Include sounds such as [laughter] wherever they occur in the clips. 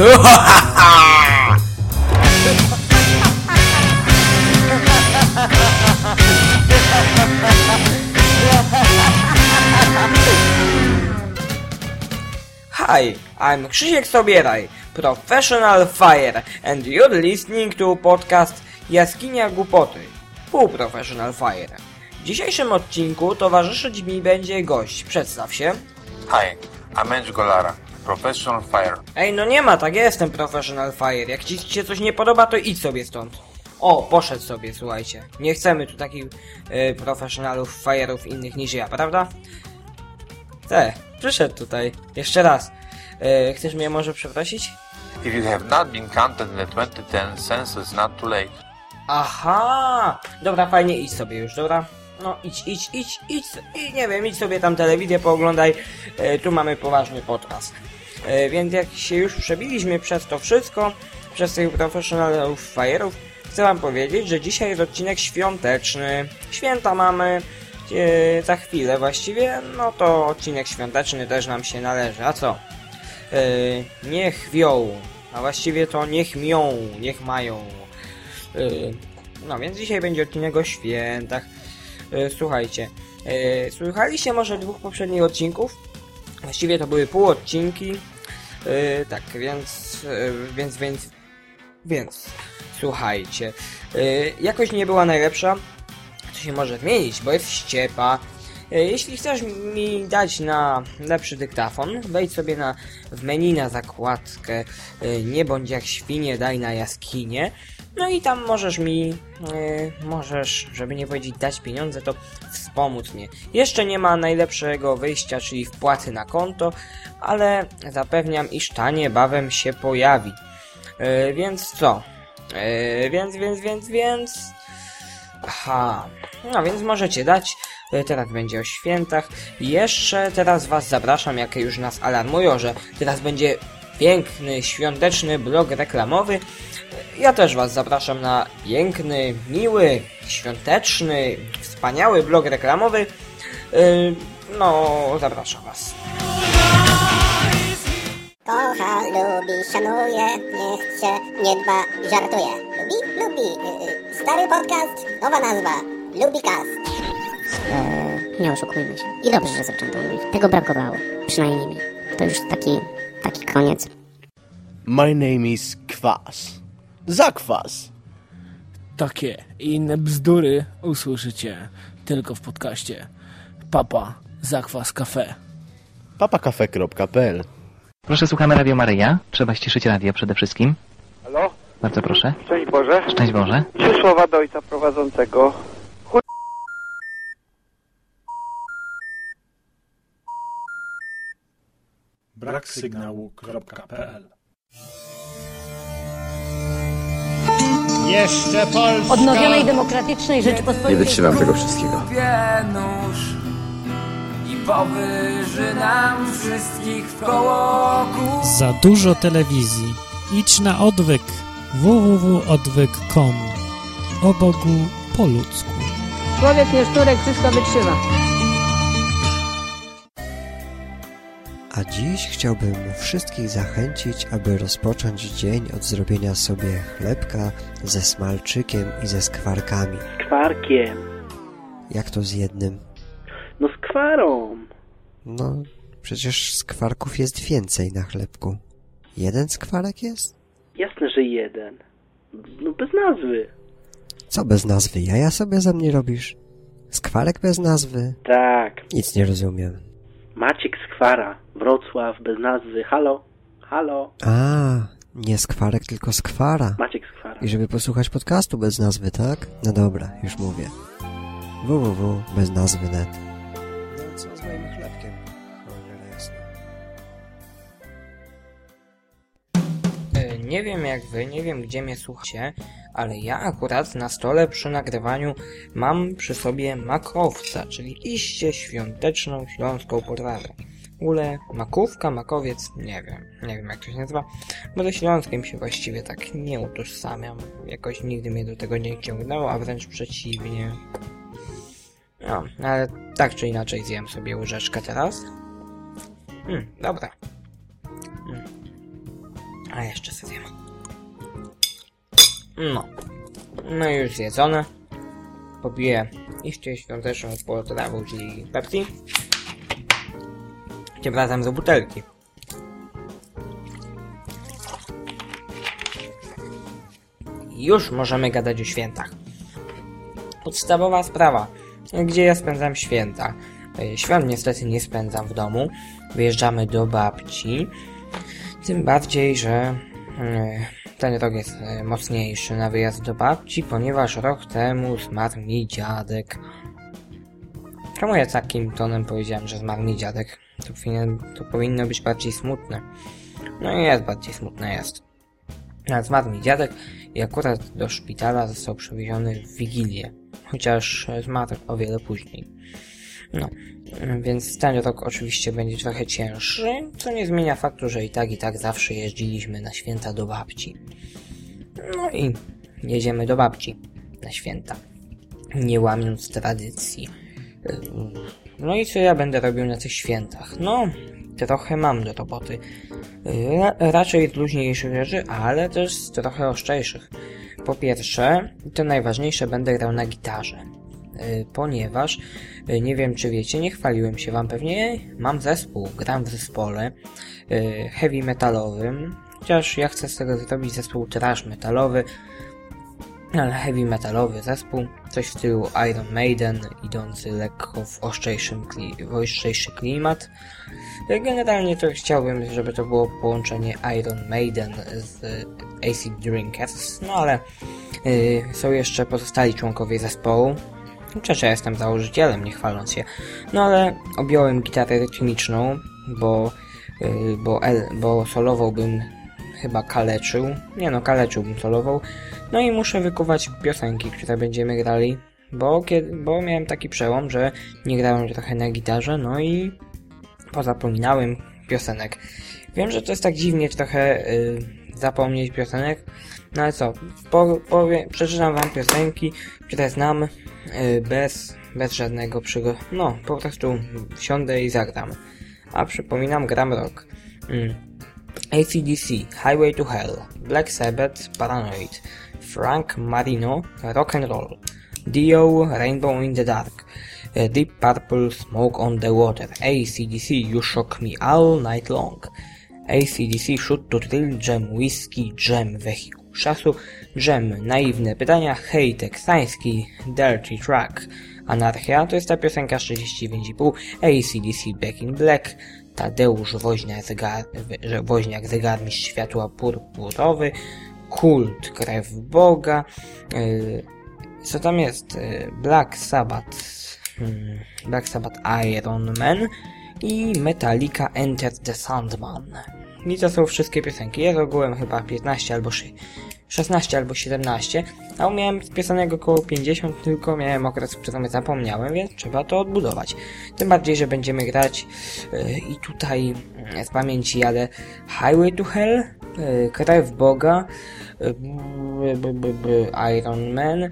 Hi, I'm Krzysiek Sobieraj, professional fire, and you're listening to podcast Jaskinia Głupoty, półprofessional fire. W dzisiejszym odcinku towarzyszyć mi będzie gość. Przedstaw się. Hi, I'm Andrew Golara, professional fire. Ej, no nie ma, tak ja jestem professional fire. Jak ci się coś nie podoba, to idź sobie stąd. O, poszedł sobie, słuchajcie. Nie chcemy tu takich y, professionalów fire'ów innych niż ja, prawda? Te, przyszedł tutaj. Jeszcze raz. Y, chcesz mnie może przeprosić? If you have not been counted in the 2010 census, not too late. Aha! Dobra, fajnie, idź sobie już, dobra? No, idź, idź, idź, idź, i nie wiem, idź sobie tam telewizję pooglądaj, e, tu mamy poważny podcast. E, więc jak się już przebiliśmy przez to wszystko, przez tych professionalów fajerów, chcę wam powiedzieć, że dzisiaj jest odcinek świąteczny. Święta mamy e, za chwilę właściwie, no to odcinek świąteczny też nam się należy, a co? E, niech wią, a właściwie to niech mią, niech mają. Yy, No więc dzisiaj będzie odcinek o świętach. Yy, Słuchajcie, yy, słuchaliście może dwóch poprzednich odcinków? Właściwie to były pół odcinki. Yy, Tak, więc, yy, więc, więc, więc, słuchajcie. Yy, Jakość nie była najlepsza. To się może zmienić, bo jest ściepa. Yy, Jeśli chcesz mi dać na lepszy dyktafon, wejdź sobie na, w menu na zakładkę yy, Nie bądź jak świnie, daj na jaskinie. No i tam możesz mi, yy, możesz, żeby nie powiedzieć dać pieniądze, to wspomóc mnie. Jeszcze nie ma najlepszego wyjścia, czyli wpłaty na konto, ale zapewniam, iż ta niebawem się pojawi. Więc co? Więc, więc, więc, więc... Aha, no więc możecie dać. Yy, Teraz będzie o świętach. Jeszcze teraz was zapraszam, jak już nas alarmują, że teraz będzie piękny, świąteczny blog reklamowy. Ja też Was zapraszam na piękny, miły, świąteczny, wspaniały blog reklamowy. Yy, no, zapraszam Was. Kocha, lubi, szanuje, nie dba, żartuje. Lubi? Lubi. Y, y, Stary podcast, nowa nazwa. Lubicast. Eee, nie oszukujmy się. I dobrze, że zaczęto mówić. Tego brakowało. Przynajmniej mi. To już taki, taki koniec. My name is Kwas. Zakwas. Takie i inne bzdury usłyszycie tylko w podcaście Papa Zakwas Cafe. papakafe.pl Proszę, słuchamy Radio Maryja. Trzeba ściszyć radio przede wszystkim. Halo? Bardzo proszę. Szczęść Boże. Szczęść Boże. Trzy słowa do ojca prowadzącego. Chuj... braksygnału.pl Jeszcze Polska! odnowionej demokratycznej Rzeczypospolitej. Nie wytrzymam tego wszystkiego. nóż i powyży nam wszystkich w kołoku. Za dużo telewizji. Idź na odwyk www.odwyk.com O Bogu po ludzku. Człowiek nie szturek, wszystko wytrzyma. A dziś chciałbym wszystkich zachęcić, aby rozpocząć dzień od zrobienia sobie chlebka ze smalczykiem i ze skwarkami. Kwarkiem. Jak to z jednym? No z kwarą. No, przecież skwarków jest więcej na chlebku. Jeden skwarek jest? Jasne, że jeden. No bez nazwy. Co bez nazwy? Jaja sobie ze mnie robisz? Skwarek bez nazwy? Tak. Nic nie rozumiem. Maciek Skwara. Wrocław bez nazwy. Halo? Halo? A, nie skwarek, tylko skwara. Maciek Skwara. I żeby posłuchać podcastu bez nazwy, tak? No dobra, już mówię. www bez nazwy net. No co z moim chlebkiem? Cholera jasna. E, Nie wiem jak wy, nie wiem gdzie mnie słuchacie, ale ja akurat na stole przy nagrywaniu mam przy sobie makowca, czyli iście świąteczną śląską potrawę. Ogóle makówka, makowiec, nie wiem, nie wiem jak to się nazywa, bo ze śląskiem się właściwie tak nie utożsamiam. Jakoś nigdy mnie do tego nie ciągnęło, a wręcz przeciwnie. No, ale tak czy inaczej zjem sobie łyżeczkę teraz. Hmm, dobra. Hmm. A jeszcze sobie zjem. No. No już zjedzone. Popiję iście świąteczną potrawą, czyli Pepsi. Tym razem z butelki. Już możemy gadać o świętach. Podstawowa sprawa. Gdzie ja spędzam święta? E, Świąt niestety nie spędzam w domu. Wyjeżdżamy do babci. Tym bardziej, że e, ten rok jest e, mocniejszy na wyjazd do babci, ponieważ rok temu zmarł mi dziadek. Czemu ja takim tonem powiedziałem, że zmarł mi dziadek? To, powinien, to powinno być bardziej smutne. No i jest bardziej smutne, jest. A Zmarł mi dziadek i akurat do szpitala został przewieziony w Wigilię. Chociaż zmarł o wiele później. No, więc ten rok oczywiście będzie trochę cięższy, co nie zmienia faktu, że i tak i tak zawsze jeździliśmy na święta do babci. No i jedziemy do babci na święta, nie łamiąc tradycji. No i co ja będę robił na tych świętach? No, trochę mam do roboty. Ra raczej luźniejszych rzeczy, ale też trochę ostrzejszych. Po pierwsze, to najważniejsze, będę grał na gitarze. Yy, ponieważ, yy, nie wiem czy wiecie, nie chwaliłem się wam pewnie, mam zespół, gram w zespole yy, heavy metalowym, chociaż ja chcę z tego zrobić zespół trash metalowy, ale heavy metalowy zespół, coś w stylu Iron Maiden, idący lekko w ostrzejszym kli w ostrzejszy klimat. Generalnie to chciałbym, żeby to było połączenie Iron Maiden z AC Drinkers, no ale yy, są jeszcze pozostali członkowie zespołu. Chociaż ja jestem założycielem, nie chwaląc się. No ale objąłem gitarę rytmiczną, bo, yy, bo, el, bo solowałbym chyba kaleczył. Nie no, kaleczyłbym solował. No i muszę wykuwać piosenki, które będziemy grali, bo, kiedy, bo miałem taki przełom, że nie grałem trochę na gitarze, no i pozapominałem piosenek. Wiem, że to jest tak dziwnie trochę yy, zapomnieć piosenek, no ale co, po, powie, przeczytam wam piosenki, które znam yy, bez, bez żadnego przygo... No, po prostu wsiądę i zagram. A przypominam, gram rock. Mm. ACDC, Highway to Hell, Black Sabbath, Paranoid, Frank Marino, Rock and Roll, Dio, Rainbow in the Dark, uh, Deep Purple, Smoke on the Water, ACDC, You Shock Me All Night Long, ACDC, Shoot to Thrill, Jam Whiskey, Jam Vehicle Czasu, Jam Naiwne Pytania, Hej Teksański, Dirty Track, Anarchia, to jest ta piosenka 39,5, ACDC Back in Black, Tadeusz Woźniak, zegar, Woźniak Zegarmistrz Światła Purpurowy, Kult Krew Boga, yy, co tam jest? Yy, Black Sabbath, yy, Black Sabbath Iron Man i Metallica Enter the Sandman. I to są wszystkie piosenki. Ja ogółem chyba 15 albo 16 albo 17, a miałem piosenek około 50, tylko miałem okres, w którym zapomniałem, więc trzeba to odbudować. Tym bardziej, że będziemy grać yy, i tutaj yy, z pamięci jadę Highway to Hell, yy, Krew Boga, Iron Man,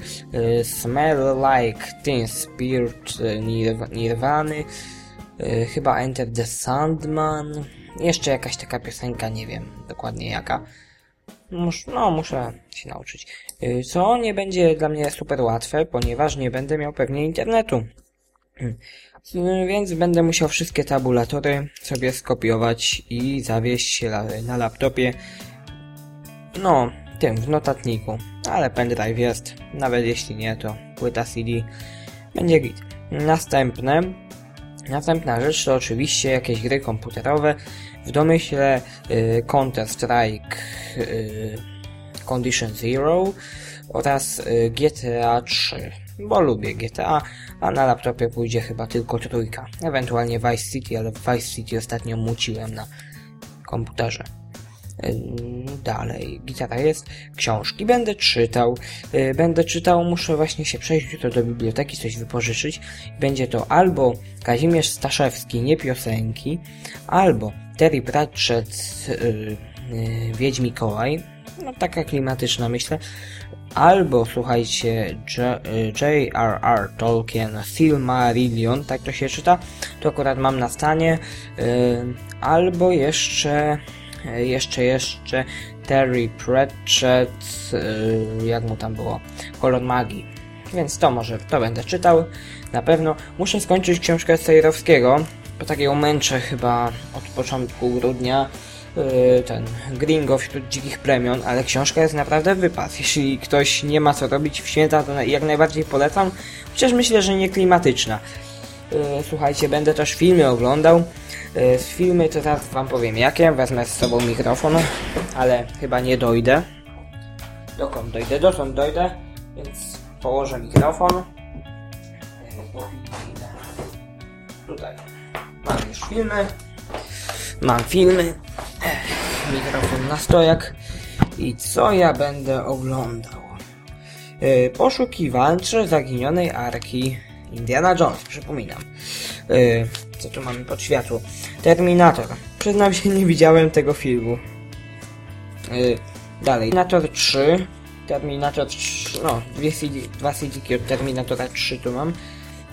Smell Like Teen Spirit Nirv Nirwany, chyba Enter the Sandman, jeszcze jakaś taka piosenka, nie wiem dokładnie jaka. Mus, no, muszę się nauczyć. Co nie będzie dla mnie super łatwe, ponieważ nie będę miał pewnie internetu. Więc będę musiał wszystkie tabulatory sobie skopiować i zawieść na laptopie. No, tym, w notatniku. Ale pendrive jest. Nawet jeśli nie, to płyta CD będzie git. Następne. Następna rzecz to oczywiście jakieś gry komputerowe. W domyśle y, Counter-Strike y, Condition Zero oraz y, GTA 3, bo lubię GTA, a na laptopie pójdzie chyba tylko trójka, ewentualnie Vice City, ale Vice City ostatnio muciłem na komputerze. Dalej, gitara jest, książki będę czytał, będę czytał, muszę właśnie się przejść jutro do biblioteki, coś wypożyczyć. Będzie to albo Kazimierz Staszewski, nie piosenki, albo Terry Pratchett, yy, yy, Wiedź Mikołaj, no taka klimatyczna myślę, albo słuchajcie J.R.R. Tolkien Silmarillion, tak to się czyta, to akurat mam na stanie, albo jeszcze jeszcze, jeszcze Terry Pratchett, jak mu tam było, Kolor Magii. Więc to może, to będę czytał, na pewno. Muszę skończyć książkę Sejrowskiego, tak ją męczę chyba od początku grudnia, e, ten Gringo wśród dzikich plemion, ale książka jest naprawdę wypas. Jeśli ktoś nie ma co robić w święta, to jak najbardziej polecam, chociaż myślę, że nie klimatyczna. E, Słuchajcie, będę też filmy oglądał. Z filmy to teraz wam powiem jakie. Wezmę z sobą mikrofon, ale chyba nie dojdę. Dokąd dojdę? Dotąd dojdę, więc położę mikrofon. Tutaj filmy. Mam filmy. Mikrofon na stojak. I co ja będę oglądał? E, Poszukiwacze zaginionej arki Indiana Jones, przypominam. Yy, co tu mamy pod światło? Terminator. Przyznam się, nie widziałem tego filmu. Yy, dalej. Terminator 3. Terminator 3. No, dwie CD, dwa CD od Terminatora 3 tu mam.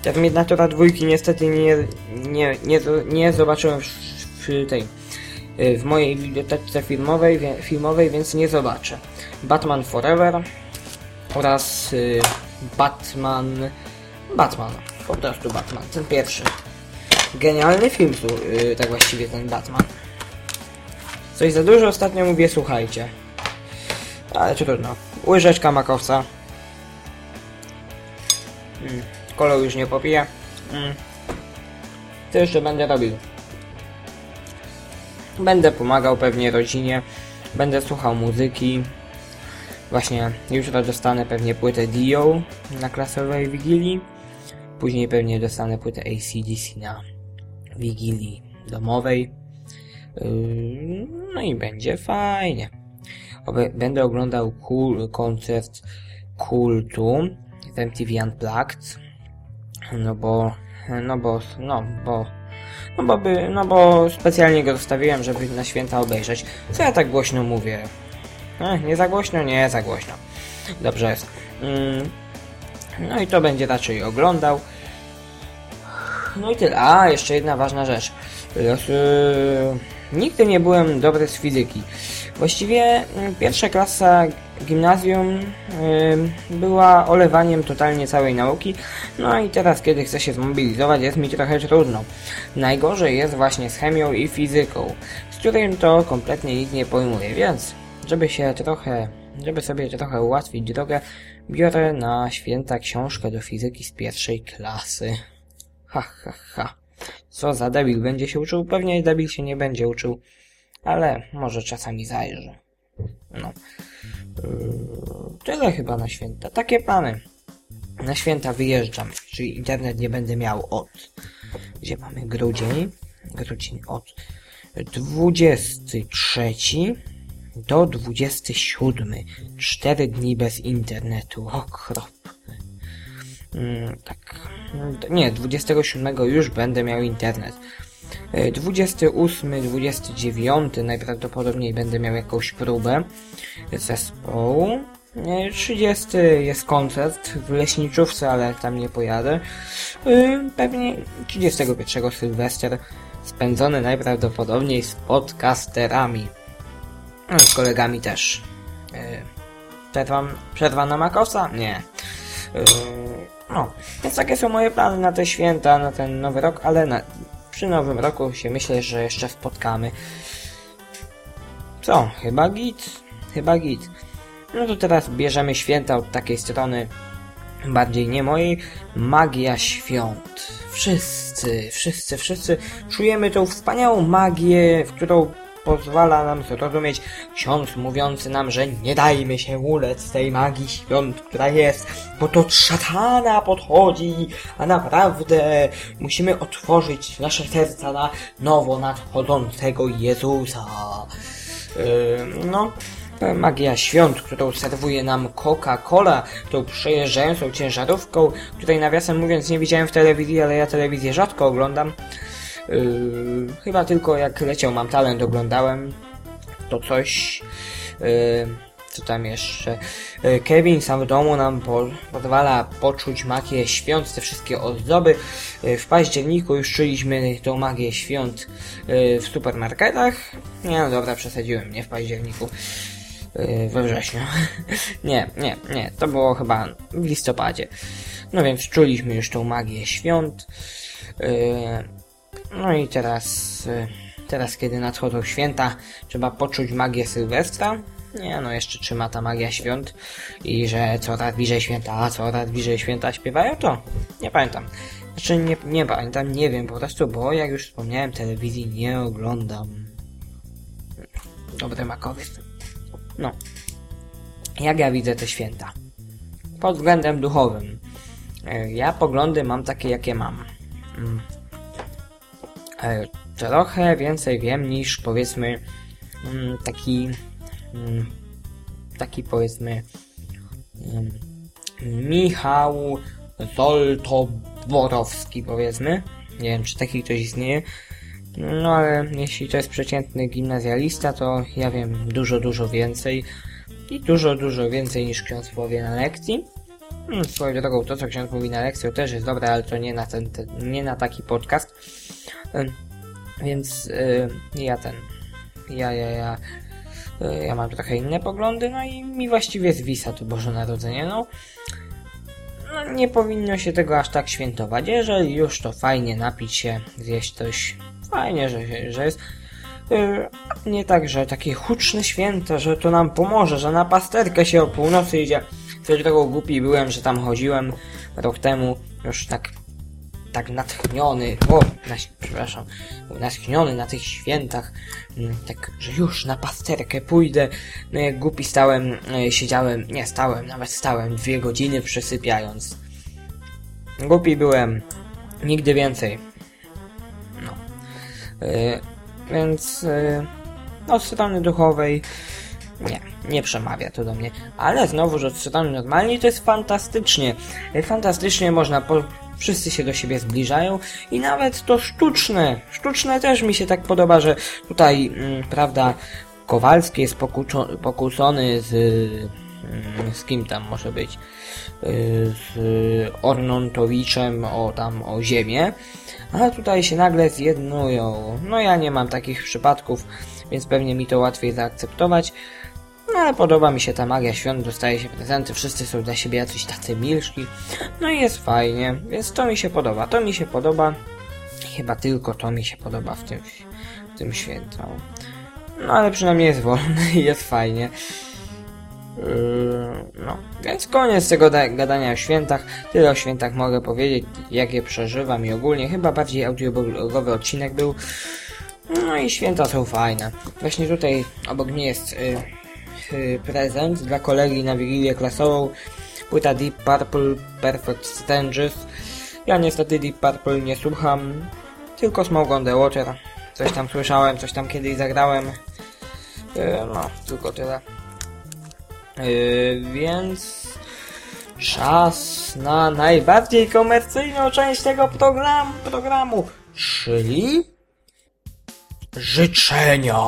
Terminatora 2 niestety nie, nie, nie, nie zobaczyłem w, w tej yy, w mojej bibliotece filmowej, filmowej, więc nie zobaczę. Batman Forever oraz yy, Batman Batman. Po prostu Batman. Ten pierwszy. Genialny film, yy, tak właściwie ten Batman. Coś za dużo ostatnio mówię, słuchajcie. Ale trudno. Łyżeczka makowca. Mm. Kolor już nie popije. Mm. Co jeszcze będę robił? Będę pomagał pewnie rodzinie. Będę słuchał muzyki. Właśnie jutro dostanę pewnie płytę Dio na klasowej wigilii. Później pewnie dostanę płytę ACDC na wigilii domowej. Yy, No i będzie fajnie. Będę oglądał cool, koncert kultu w MTV Unplugged. No bo, no bo, no bo, no bo, by, no bo specjalnie go zostawiłem, żeby na święta obejrzeć. Co ja tak głośno mówię? E, nie za głośno? Nie za głośno. Dobrze jest. Mm, No i to będzie raczej oglądał. No i tyle. A, jeszcze jedna ważna rzecz. Los, yy, nigdy nie byłem dobry z fizyki. Właściwie mm, pierwsza klasa gimnazjum była olewaniem totalnie całej nauki. No i teraz, kiedy chcę się zmobilizować, jest mi trochę trudno. Najgorzej jest właśnie z chemią i fizyką, z którym to kompletnie nic nie pojmuję, więc żeby się trochę, żeby sobie trochę ułatwić drogę, biorę na święta książkę do fizyki z pierwszej klasy. Ha, ha, ha. Co za debil będzie się uczył? Pewnie debil się nie będzie uczył, ale może czasami zajrzy. No. Yy, tyle chyba na święta. Takie plany. Na święta wyjeżdżam, czyli internet nie będę miał od... Gdzie mamy grudzień? Grudzień od 23 do 27. 4 dni bez internetu. Okrop. Mm, tak. Nie, 27 już będę miał internet. E, 28, 29 najprawdopodobniej będę miał jakąś próbę zespołu. E, 30 jest koncert w Leśniczówce, ale tam nie pojadę. E, Pewnie 31 Sylwester spędzony najprawdopodobniej z podcasterami. No, z kolegami też. E, Przerwa, na Makosa? Nie. No, więc takie są moje plany na te święta, na ten nowy rok, ale na, przy nowym roku się myślę, że jeszcze spotkamy. Co? Chyba git? Chyba git. No to teraz bierzemy święta od takiej strony bardziej nie mojej. Magia świąt. Wszyscy, wszyscy, wszyscy czujemy tą wspaniałą magię, w którą pozwala nam zrozumieć ksiądz mówiący nam, że nie dajmy się ulec tej magii świąt, która jest, bo to od szatana podchodzi, a naprawdę musimy otworzyć nasze serca na nowo nadchodzącego Jezusa. Yy, no, magia świąt, którą serwuje nam Coca-Cola, tą przejeżdżającą ciężarówką, której nawiasem mówiąc nie widziałem w telewizji, ale ja telewizję rzadko oglądam. Yy, chyba tylko jak leciał Mam Talent oglądałem to coś. Yy, Co tam jeszcze? E, Kevin sam w domu nam po, pozwala poczuć magię świąt, te wszystkie ozdoby. W październiku już czuliśmy tą magię świąt w supermarketach. Nie no dobra, przesadziłem, nie w październiku. We wrześniu. [laughs] nie, nie, nie, to było chyba w listopadzie. No więc czuliśmy już tą magię świąt. No i teraz, e, teraz kiedy nadchodzą święta, trzeba poczuć magię Sylwestra. Nie, no jeszcze trzyma ta magia świąt i że coraz bliżej święta, coraz bliżej święta śpiewają to? Nie pamiętam. Znaczy nie, nie pamiętam, nie wiem po prostu, bo jak już wspomniałem, telewizji nie oglądam. Dobry makowiec. No. Jak ja widzę te święta? Pod względem duchowym. Ja poglądy mam takie, jakie mam. E, Trochę więcej wiem niż powiedzmy mm, taki mm, taki powiedzmy mm, Michał Zoltoborowski powiedzmy. Nie wiem, czy taki ktoś istnieje. No ale jeśli to jest przeciętny gimnazjalista, to ja wiem dużo, dużo więcej. I dużo, dużo więcej niż ksiądz powie na lekcji. Hmm, Swoją drogą, to co ksiądz mówi na lekcji też jest dobre, ale to nie na, ten, ten, nie na taki podcast. Ym, Więc y, ja ten, ja, ja, ja, y, ja mam trochę inne poglądy, no i mi właściwie zwisa to Boże Narodzenie, no. No nie powinno się tego aż tak świętować. Jeżeli już to fajnie napić się, zjeść coś, fajnie, że, że jest. Yy, nie tak, że takie huczne święta, że to nam pomoże, że na pasterkę się o północy idzie. Drogą głupi byłem, że tam chodziłem rok temu, już tak tak natchniony, o, na, przepraszam, natchniony na tych świętach, mm, tak, że już na pasterkę pójdę, no jak głupi stałem, e, siedziałem, nie stałem, nawet stałem dwie godziny przesypiając. Głupi byłem, nigdy więcej. No. E, więc, e, od strony duchowej, nie, nie przemawia to do mnie. Ale znowu, że od strony normalnej to jest fantastycznie. Fantastycznie można po, wszyscy się do siebie zbliżają i nawet to sztuczne, sztuczne też mi się tak podoba, że tutaj, mm, prawda, Kowalski jest pokuczo- pokłócony z, mm, z kim tam może być, y, z Ornontowiczem o tam, o ziemię, a tutaj się nagle zjednują. No ja nie mam takich przypadków, więc pewnie mi to łatwiej zaakceptować. No ale podoba mi się ta magia świąt, dostaje się prezenty, wszyscy są dla siebie jacyś tacy milszki. No i jest fajnie, więc to mi się podoba. To mi się podoba. Chyba tylko to mi się podoba w tym, w tym świętu. No ale przynajmniej jest wolny i jest fajnie. Yy, no, więc koniec tego da- gadania o świętach. Tyle o świętach mogę powiedzieć, jak je przeżywam i ogólnie. Chyba bardziej audioblogowy odcinek był. No i święta są fajne. Właśnie tutaj obok mnie jest y, prezent dla kolegi na wigilię klasową. Płyta Deep Purple Perfect Strangers. Ja niestety Deep Purple nie słucham, tylko Smoke on the Water. Coś tam słyszałem, coś tam kiedyś zagrałem. Y, no, tylko tyle. Y, więc czas na najbardziej komercyjną część tego program, programu, czyli życzenia.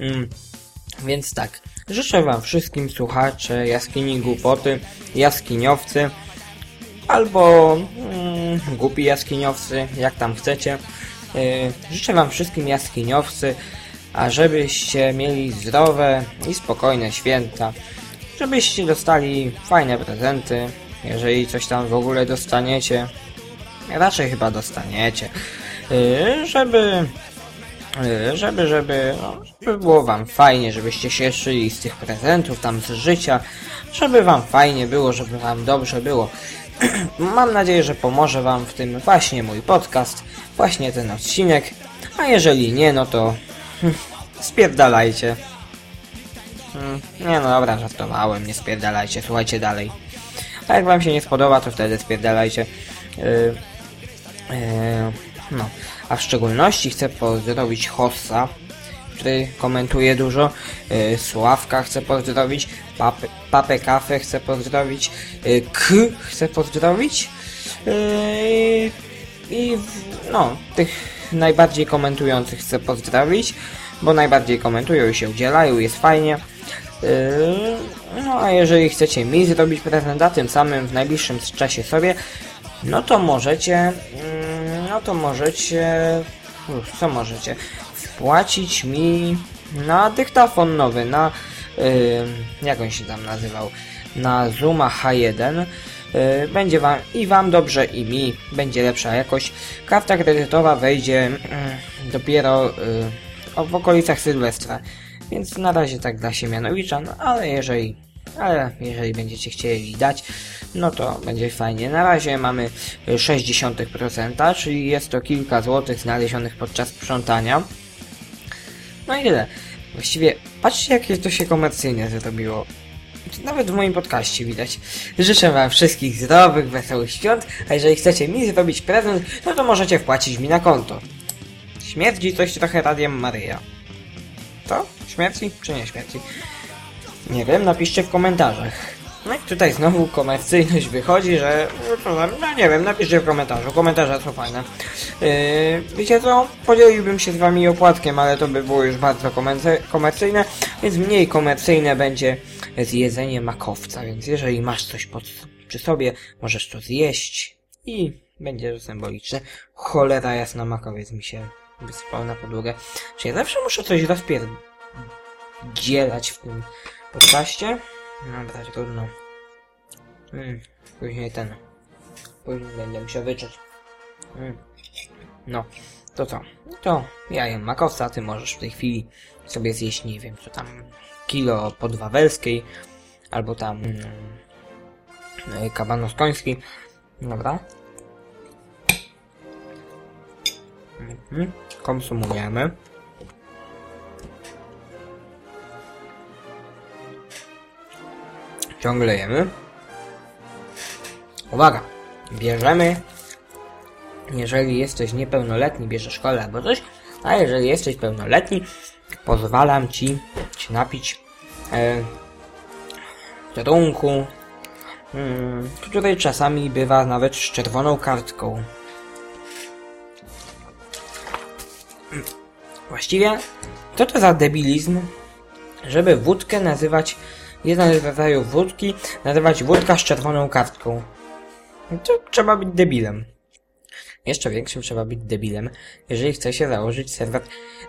Mm, więc tak, życzę wam wszystkim słuchacze Jaskini Głupoty, jaskiniowcy, albo mm, głupi jaskiniowcy, jak tam chcecie. Yy, życzę wam wszystkim jaskiniowcy, a żebyście mieli zdrowe i spokojne święta, żebyście dostali fajne prezenty, jeżeli coś tam w ogóle dostaniecie. Raczej chyba dostaniecie. Yy, żeby żeby, żeby, no, żeby było wam fajnie, żebyście się cieszyli z tych prezentów, tam z życia, żeby wam fajnie było, żeby wam dobrze było. [clears throat] Mam nadzieję, że pomoże wam w tym właśnie mój podcast, właśnie ten odcinek, a jeżeli nie, no to hm, spierdalajcie. Hmm, nie no dobra, żartowałem, nie spierdalajcie, słuchajcie dalej. A jak wam się nie spodoba, to wtedy spierdalajcie. Yy, yy, no, a w szczególności chcę pozdrowić Hossa, który komentuje dużo, yy, Sławka chcę pozdrowić, Papę, Kafę chcę pozdrowić, yy, K chcę pozdrowić yy, i no, tych najbardziej komentujących chcę pozdrowić, bo najbardziej komentują i się udzielają, jest fajnie. No a jeżeli chcecie mi zrobić prezent, a tym samym w najbliższym czasie sobie, no to możecie, mm, to możecie, co możecie, wpłacić mi na dyktafon nowy, na, yy, jak on się tam nazywał, na Zuma H1, yy, będzie wam i wam dobrze i mi będzie lepsza jakość. Karta kredytowa wejdzie yy, dopiero yy, w okolicach Sylwestra. Więc na razie tak dla Siemianowicza, no ale jeżeli, ale jeżeli będziecie chcieli dać, no to będzie fajnie. Na razie mamy 0,6%, czyli jest to kilka złotych znalezionych podczas sprzątania. No i tyle. Właściwie patrzcie jakie to się komercyjnie zrobiło. Nawet w moim podcaście widać. Życzę wam wszystkich zdrowych, wesołych świąt, a jeżeli chcecie mi zrobić prezent, no to możecie wpłacić mi na konto. Śmierdzi coś trochę Radiem Maryja. To? Śmierci czy nie śmierci? Nie wiem, napiszcie w komentarzach. No i tutaj znowu komercyjność wychodzi, że... No nie wiem, napiszcie w komentarzu. Komentarze są fajne. Yy, wiecie co? Podzieliłbym się z wami opłatkiem, ale to by było już bardzo komercyjne, więc mniej komercyjne będzie zjedzenie makowca, więc jeżeli masz coś pod, przy sobie, możesz to zjeść i będzie symboliczne. Cholera jasna makowiec mi się wysypał na podłogę. Czy zawsze muszę coś rozpierdzielać w tym podcaście? Dobra, trudno. Hmm, później ten. Później będę musiał wyczuć. Hmm. No, to co? To ja jem makowca, ty możesz w tej chwili sobie zjeść, nie wiem, co tam, kilo podwawelskiej, albo tam hmm, kabanos. Dobra. Mhm. Konsumujemy. Ciągle jemy. Uwaga! Bierzemy, jeżeli jesteś niepełnoletni, bierzesz szkołę albo coś, a jeżeli jesteś pełnoletni, pozwalam ci się napić e, trunku, mm, który czasami bywa nawet z czerwoną kartką. Właściwie, co to za debilizm, żeby wódkę nazywać, jeden z rodzajów wódki, nazywać wódka z czerwoną kartką. To trzeba być debilem. Jeszcze większym trzeba być debilem, jeżeli chce się założyć serwer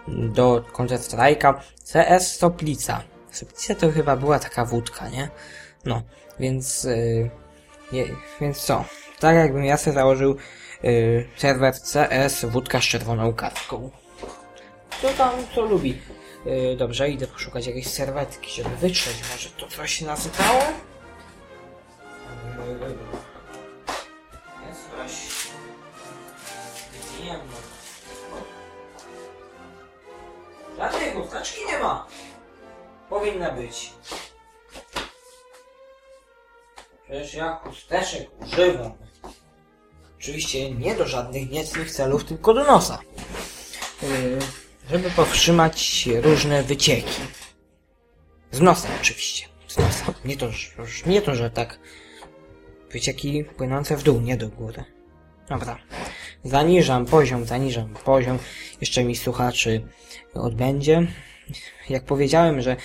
do Counter-Strike'a CS Soplica. Soplica to chyba była taka wódka, nie? No, więc... Yy, je, więc co? Tak jakbym ja sobie założył yy, serwer CS wódka z czerwoną kartką. Kto tam co lubi? Yy, dobrze, idę poszukać jakiejś serwetki, żeby wytrzeć. Może to coś się nasypało? Jest coś... Nie ma. Żadnej chusteczki nie ma. Powinna być. Przecież ja chusteczek używam. Oczywiście nie do żadnych niecnych celów, tylko do nosa. Yy, żeby powstrzymać różne wycieki. Z nosa oczywiście. Z nosa. Nie to, że, nie to, że tak wycieki płynące w dół, nie do góry. Dobra. Zaniżam poziom, zaniżam poziom. Jeszcze mi słuchaczy odbędzie. Jak powiedziałem, że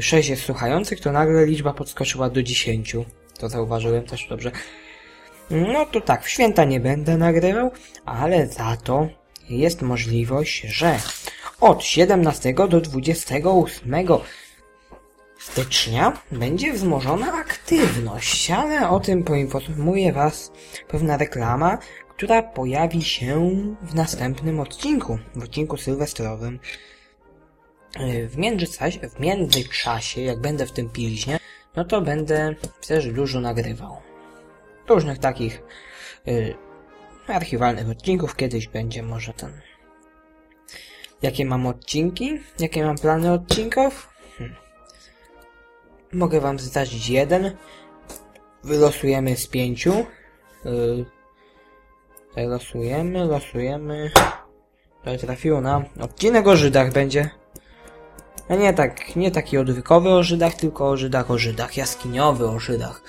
6 jest słuchających, to nagle liczba podskoczyła do 10. To zauważyłem też dobrze. No to tak, w święta nie będę nagrywał, ale za to jest możliwość, że od 17 do 28 stycznia będzie wzmożona aktywność, ale o tym poinformuje Was pewna reklama, która pojawi się w następnym odcinku, w odcinku sylwestrowym. W międzyczasie, w międzyczasie, jak będę w tym pilźnie, no to będę też dużo nagrywał. Różnych takich y, archiwalnych odcinków, kiedyś będzie może ten... Jakie mam odcinki? Jakie mam plany odcinków? Hm. Mogę wam zdarzyć jeden. Wylosujemy z pięciu. Yy, tutaj losujemy, losujemy. Tutaj trafiło na odcinek o Żydach będzie. A nie tak, nie taki odwykowy o Żydach, tylko o Żydach, o Żydach, jaskiniowy o Żydach,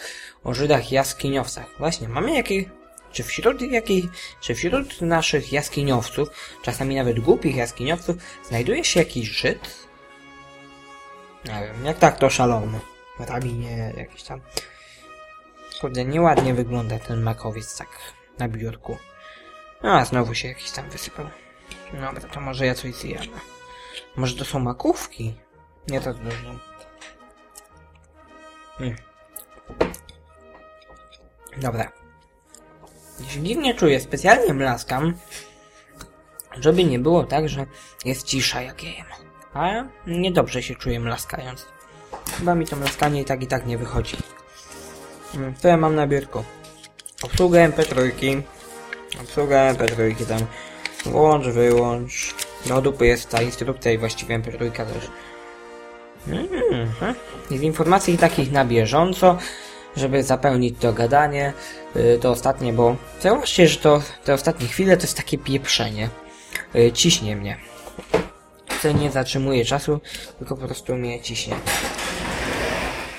o Żydach jaskiniowcach. Właśnie, mamy jakie, czy wśród jakiej, czy wśród naszych jaskiniowców, czasami nawet głupich jaskiniowców, znajduje się jakiś Żyd? Nie wiem, jak tak to szalony. Rabinie jakiś tam. Kurde, nieładnie wygląda ten makowiec tak na biurku. No, a znowu się jakiś tam wysypał. Dobra, to może ja coś zjem. Może to są makówki? Nie tak dużo. Hmm. Dobra. Dziwnie czuję, specjalnie mlaskam, żeby nie było tak, że jest cisza jak je jem. A niedobrze się czuję mlaskając. Chyba mi to mlaskanie i tak i tak nie wychodzi. Hmm, Co ja mam na biurku? Obsługę MP3. Obsługę MP3 tam. Włącz, wyłącz. Do dupy jest ta instrukcja i właściwie MP3 też. Mhm. I z informacji takich na bieżąco, żeby zapełnić to gadanie, yy, to ostatnie, bo zauważcie, że to te ostatnie chwile to jest takie pieprzenie. Yy, ciśnie mnie. To nie zatrzymuje czasu, tylko po prostu mnie ciśnie.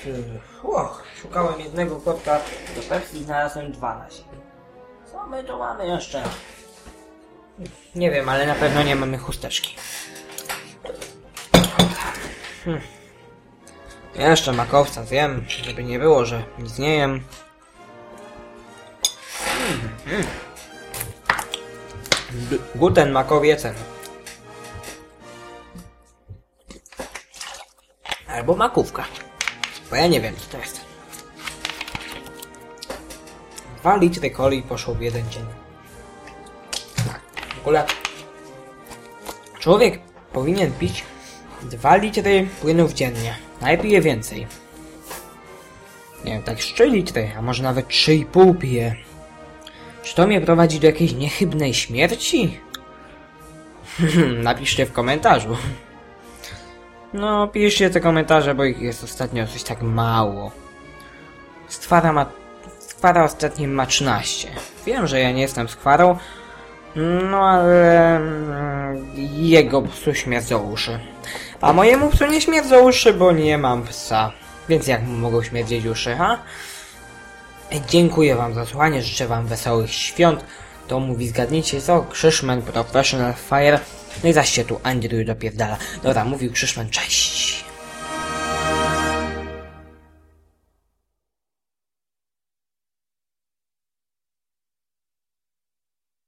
Yy, Och, szukałem jednego kotka do Pepsi, znalazłem dwa na siebie. Co my tu mamy jeszcze? Nie wiem, ale na pewno nie mamy chusteczki. Hmm. Jeszcze makowca zjem, żeby nie było, że nic nie jem. Guten makowiecem. Albo makówka. Bo ja nie wiem, co to jest. Dwa litry coli poszło w jeden dzień. Tak, w ogóle człowiek powinien pić 2 litry płynów dziennie. Najpije więcej. Nie wiem, tak 3 litry, a może nawet 3,5 pije. Czy to mnie prowadzi do jakiejś niechybnej śmierci? [laughs] Napiszcie w komentarzu. No, piszcie te komentarze, bo ich jest ostatnio coś tak mało. Skwara ma... Skwara ostatnio ma 13. Wiem, że ja nie jestem skwarą, no ale... mm, Jego psu śmierdzą uszy. A mojemu psu nie śmierdzą uszy, bo nie mam psa. Więc jak mu mogą śmierdzieć uszy, ha? Dziękuję wam za słuchanie, życzę wam wesołych świąt. To mówi zgadnijcie co? Krzyszman Professional Fire. No i zaś się tu Andrew dopierdala. Dobra, mówił Krzyszman, cześć!